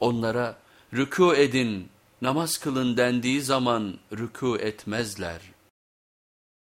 Onlara rükû edin, namaz kılın dendiği zaman rükû etmezler.